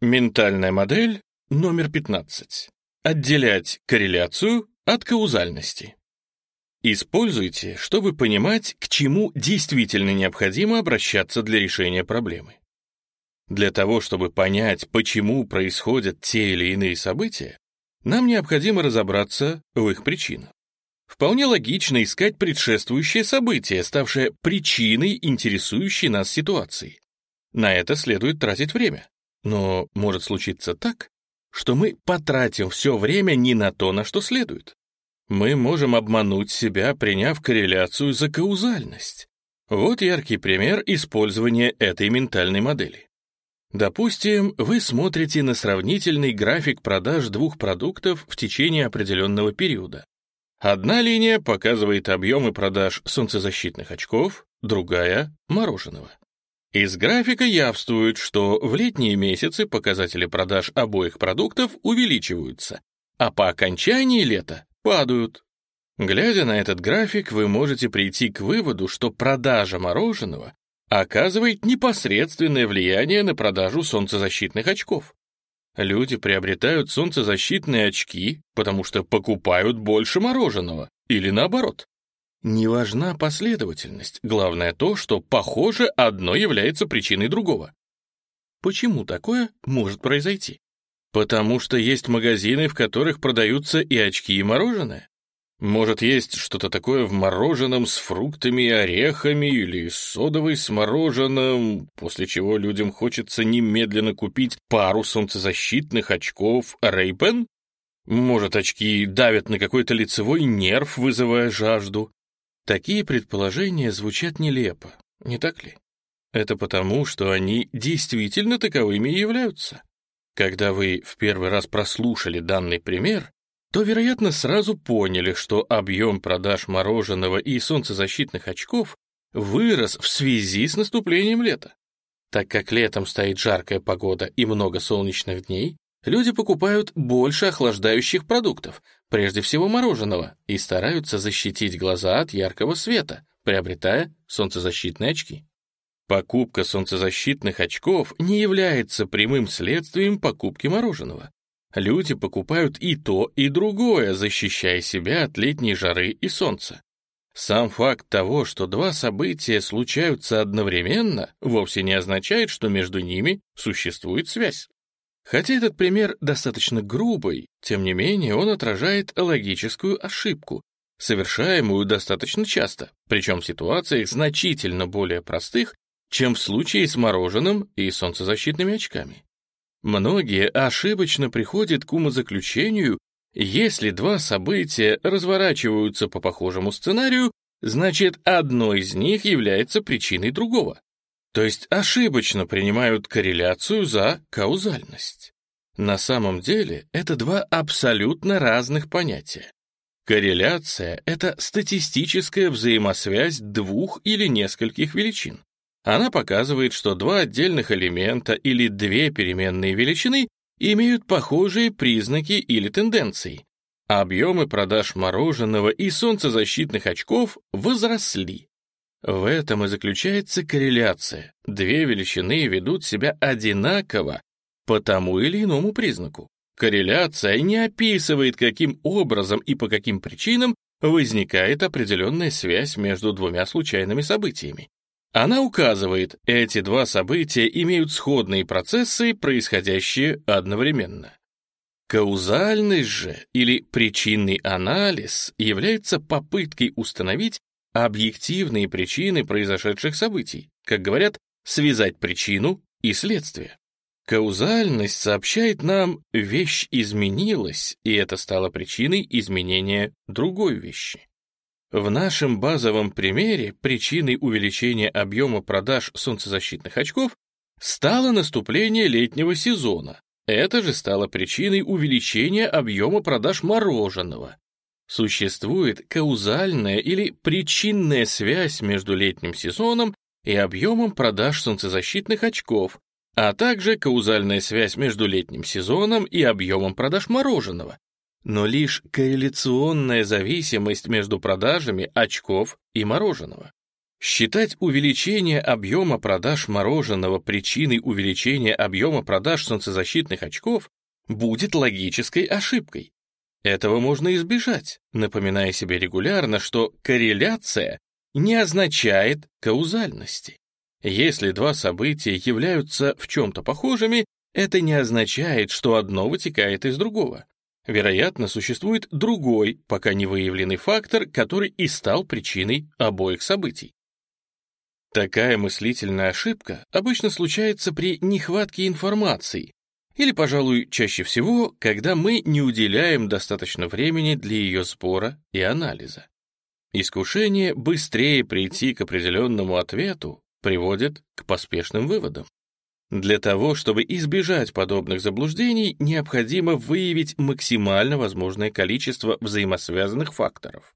Ментальная модель номер 15. Отделять корреляцию от каузальности. Используйте, чтобы понимать, к чему действительно необходимо обращаться для решения проблемы. Для того, чтобы понять, почему происходят те или иные события, нам необходимо разобраться в их причинах. Вполне логично искать предшествующее событие, ставшее причиной интересующей нас ситуации. На это следует тратить время. Но может случиться так, что мы потратим все время не на то, на что следует. Мы можем обмануть себя, приняв корреляцию за каузальность. Вот яркий пример использования этой ментальной модели. Допустим, вы смотрите на сравнительный график продаж двух продуктов в течение определенного периода. Одна линия показывает объемы продаж солнцезащитных очков, другая — мороженого. Из графика явствует, что в летние месяцы показатели продаж обоих продуктов увеличиваются, а по окончании лета падают. Глядя на этот график, вы можете прийти к выводу, что продажа мороженого оказывает непосредственное влияние на продажу солнцезащитных очков. Люди приобретают солнцезащитные очки, потому что покупают больше мороженого, или наоборот. Не важна последовательность, главное то, что, похоже, одно является причиной другого. Почему такое может произойти? Потому что есть магазины, в которых продаются и очки, и мороженое. Может, есть что-то такое в мороженом с фруктами и орехами или содовой с мороженым, после чего людям хочется немедленно купить пару солнцезащитных очков Ray-Ban? Может, очки давят на какой-то лицевой нерв, вызывая жажду? Такие предположения звучат нелепо, не так ли? Это потому, что они действительно таковыми и являются. Когда вы в первый раз прослушали данный пример, то, вероятно, сразу поняли, что объем продаж мороженого и солнцезащитных очков вырос в связи с наступлением лета. Так как летом стоит жаркая погода и много солнечных дней, люди покупают больше охлаждающих продуктов, прежде всего мороженого, и стараются защитить глаза от яркого света, приобретая солнцезащитные очки. Покупка солнцезащитных очков не является прямым следствием покупки мороженого. Люди покупают и то, и другое, защищая себя от летней жары и солнца. Сам факт того, что два события случаются одновременно, вовсе не означает, что между ними существует связь. Хотя этот пример достаточно грубый, тем не менее он отражает логическую ошибку, совершаемую достаточно часто, причем в ситуациях значительно более простых, чем в случае с мороженым и солнцезащитными очками. Многие ошибочно приходят к умозаключению, если два события разворачиваются по похожему сценарию, значит, одно из них является причиной другого то есть ошибочно принимают корреляцию за каузальность. На самом деле это два абсолютно разных понятия. Корреляция — это статистическая взаимосвязь двух или нескольких величин. Она показывает, что два отдельных элемента или две переменные величины имеют похожие признаки или тенденции. Объемы продаж мороженого и солнцезащитных очков возросли. В этом и заключается корреляция. Две величины ведут себя одинаково по тому или иному признаку. Корреляция не описывает, каким образом и по каким причинам возникает определенная связь между двумя случайными событиями. Она указывает, эти два события имеют сходные процессы, происходящие одновременно. Каузальность же или причинный анализ является попыткой установить объективные причины произошедших событий, как говорят, связать причину и следствие. Каузальность сообщает нам, вещь изменилась, и это стало причиной изменения другой вещи. В нашем базовом примере причиной увеличения объема продаж солнцезащитных очков стало наступление летнего сезона. Это же стало причиной увеличения объема продаж мороженого. Существует каузальная или причинная связь между летним сезоном и объемом продаж солнцезащитных очков, а также каузальная связь между летним сезоном и объемом продаж мороженого, но лишь корреляционная зависимость между продажами очков и мороженого. Считать увеличение объема продаж мороженого причиной увеличения объема продаж солнцезащитных очков будет логической ошибкой. Этого можно избежать, напоминая себе регулярно, что корреляция не означает каузальности. Если два события являются в чем-то похожими, это не означает, что одно вытекает из другого. Вероятно, существует другой, пока не выявленный фактор, который и стал причиной обоих событий. Такая мыслительная ошибка обычно случается при нехватке информации, или, пожалуй, чаще всего, когда мы не уделяем достаточно времени для ее сбора и анализа. Искушение быстрее прийти к определенному ответу приводит к поспешным выводам. Для того, чтобы избежать подобных заблуждений, необходимо выявить максимально возможное количество взаимосвязанных факторов,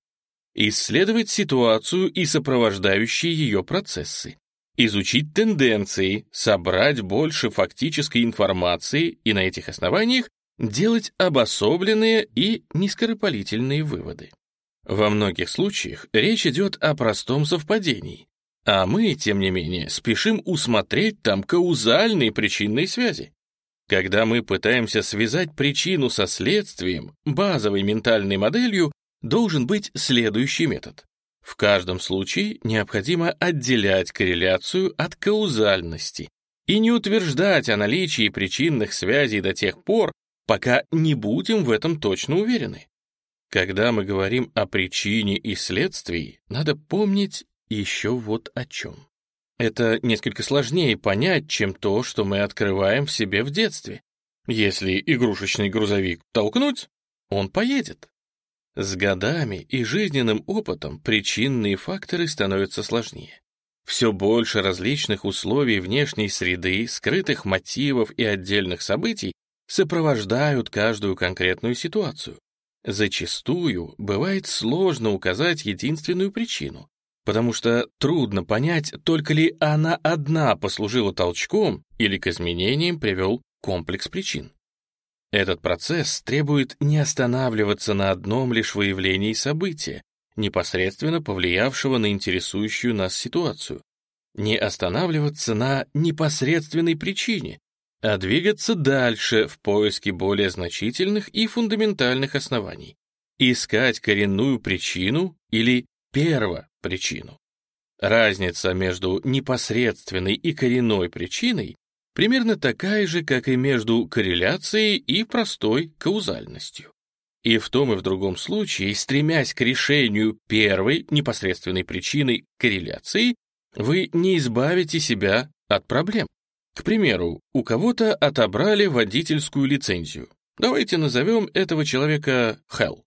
исследовать ситуацию и сопровождающие ее процессы, изучить тенденции, собрать больше фактической информации и на этих основаниях делать обособленные и нескоропалительные выводы. Во многих случаях речь идет о простом совпадении, а мы, тем не менее, спешим усмотреть там каузальные причинные связи. Когда мы пытаемся связать причину со следствием, базовой ментальной моделью должен быть следующий метод. В каждом случае необходимо отделять корреляцию от каузальности и не утверждать о наличии причинных связей до тех пор, пока не будем в этом точно уверены. Когда мы говорим о причине и следствии, надо помнить еще вот о чем. Это несколько сложнее понять, чем то, что мы открываем в себе в детстве. Если игрушечный грузовик толкнуть, он поедет. С годами и жизненным опытом причинные факторы становятся сложнее. Все больше различных условий внешней среды, скрытых мотивов и отдельных событий сопровождают каждую конкретную ситуацию. Зачастую бывает сложно указать единственную причину, потому что трудно понять, только ли она одна послужила толчком или к изменениям привел комплекс причин. Этот процесс требует не останавливаться на одном лишь выявлении события, непосредственно повлиявшего на интересующую нас ситуацию, не останавливаться на непосредственной причине, а двигаться дальше в поиске более значительных и фундаментальных оснований, искать коренную причину или первопричину. Разница между непосредственной и коренной причиной примерно такая же, как и между корреляцией и простой каузальностью. И в том и в другом случае, стремясь к решению первой непосредственной причины корреляции, вы не избавите себя от проблем. К примеру, у кого-то отобрали водительскую лицензию. Давайте назовем этого человека Хелл.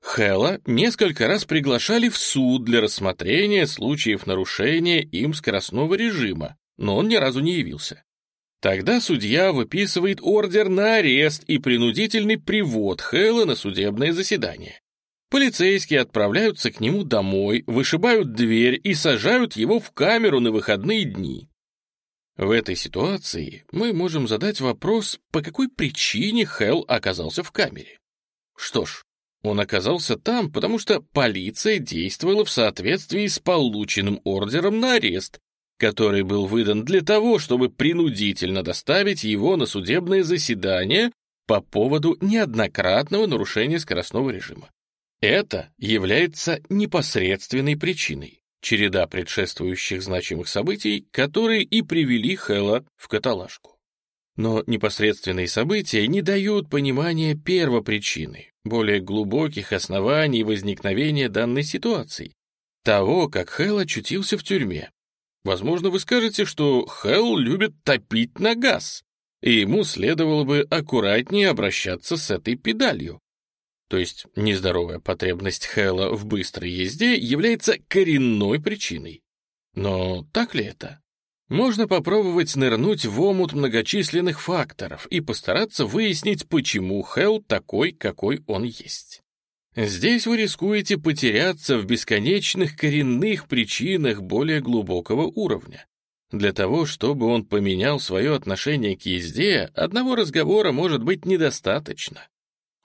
Хэлла несколько раз приглашали в суд для рассмотрения случаев нарушения им скоростного режима, но он ни разу не явился. Тогда судья выписывает ордер на арест и принудительный привод Хэлла на судебное заседание. Полицейские отправляются к нему домой, вышибают дверь и сажают его в камеру на выходные дни. В этой ситуации мы можем задать вопрос, по какой причине Хелл оказался в камере. Что ж, он оказался там, потому что полиция действовала в соответствии с полученным ордером на арест который был выдан для того, чтобы принудительно доставить его на судебное заседание по поводу неоднократного нарушения скоростного режима. Это является непосредственной причиной, череда предшествующих значимых событий, которые и привели Хэлла в каталажку. Но непосредственные события не дают понимания первопричины, более глубоких оснований возникновения данной ситуации, того, как Хэл очутился в тюрьме, Возможно, вы скажете, что Хелл любит топить на газ, и ему следовало бы аккуратнее обращаться с этой педалью. То есть нездоровая потребность Хэлла в быстрой езде является коренной причиной. Но так ли это? Можно попробовать нырнуть в омут многочисленных факторов и постараться выяснить, почему Хелл такой, какой он есть. Здесь вы рискуете потеряться в бесконечных коренных причинах более глубокого уровня. Для того, чтобы он поменял свое отношение к езде, одного разговора может быть недостаточно.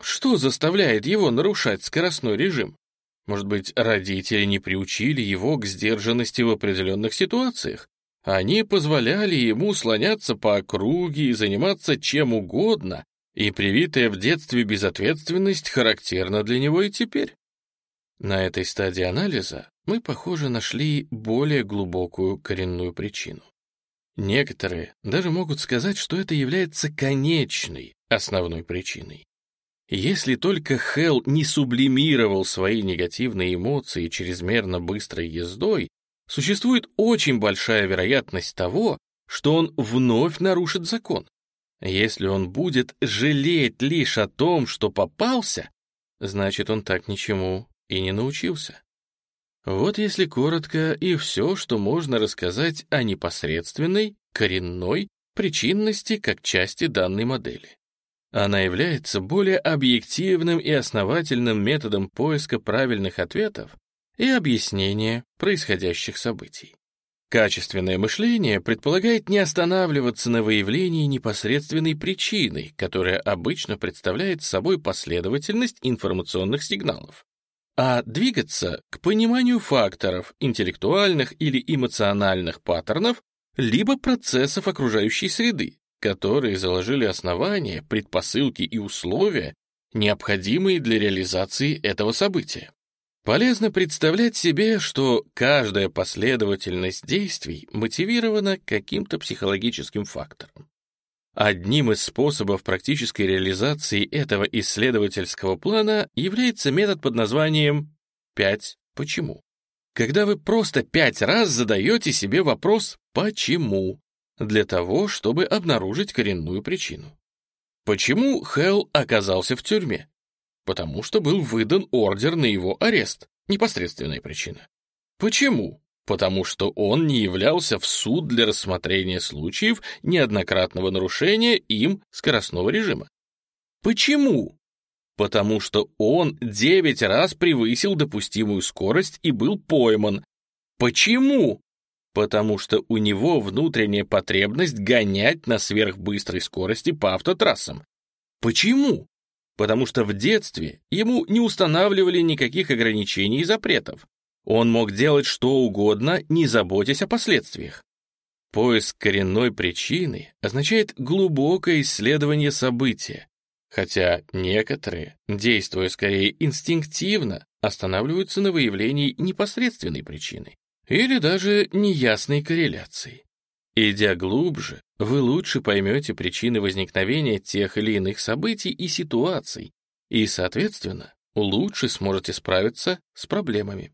Что заставляет его нарушать скоростной режим? Может быть, родители не приучили его к сдержанности в определенных ситуациях? Они позволяли ему слоняться по округе и заниматься чем угодно, и привитая в детстве безответственность характерна для него и теперь. На этой стадии анализа мы, похоже, нашли более глубокую коренную причину. Некоторые даже могут сказать, что это является конечной, основной причиной. Если только Хелл не сублимировал свои негативные эмоции чрезмерно быстрой ездой, существует очень большая вероятность того, что он вновь нарушит закон. Если он будет жалеть лишь о том, что попался, значит, он так ничему и не научился. Вот если коротко и все, что можно рассказать о непосредственной, коренной причинности как части данной модели. Она является более объективным и основательным методом поиска правильных ответов и объяснения происходящих событий. Качественное мышление предполагает не останавливаться на выявлении непосредственной причины, которая обычно представляет собой последовательность информационных сигналов, а двигаться к пониманию факторов, интеллектуальных или эмоциональных паттернов, либо процессов окружающей среды, которые заложили основания, предпосылки и условия, необходимые для реализации этого события. Полезно представлять себе, что каждая последовательность действий мотивирована каким-то психологическим фактором. Одним из способов практической реализации этого исследовательского плана является метод под названием «пять почему». Когда вы просто пять раз задаете себе вопрос «почему?» для того, чтобы обнаружить коренную причину. Почему Хелл оказался в тюрьме? Потому что был выдан ордер на его арест. Непосредственная причина. Почему? потому что он не являлся в суд для рассмотрения случаев неоднократного нарушения им скоростного режима. Почему? Потому что он девять раз превысил допустимую скорость и был пойман. Почему? Потому что у него внутренняя потребность гонять на сверхбыстрой скорости по автотрассам. Почему? Потому что в детстве ему не устанавливали никаких ограничений и запретов. Он мог делать что угодно, не заботясь о последствиях. Поиск коренной причины означает глубокое исследование события, хотя некоторые, действуя скорее инстинктивно, останавливаются на выявлении непосредственной причины или даже неясной корреляции. Идя глубже, вы лучше поймете причины возникновения тех или иных событий и ситуаций, и, соответственно, лучше сможете справиться с проблемами.